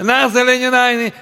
Назаленинайны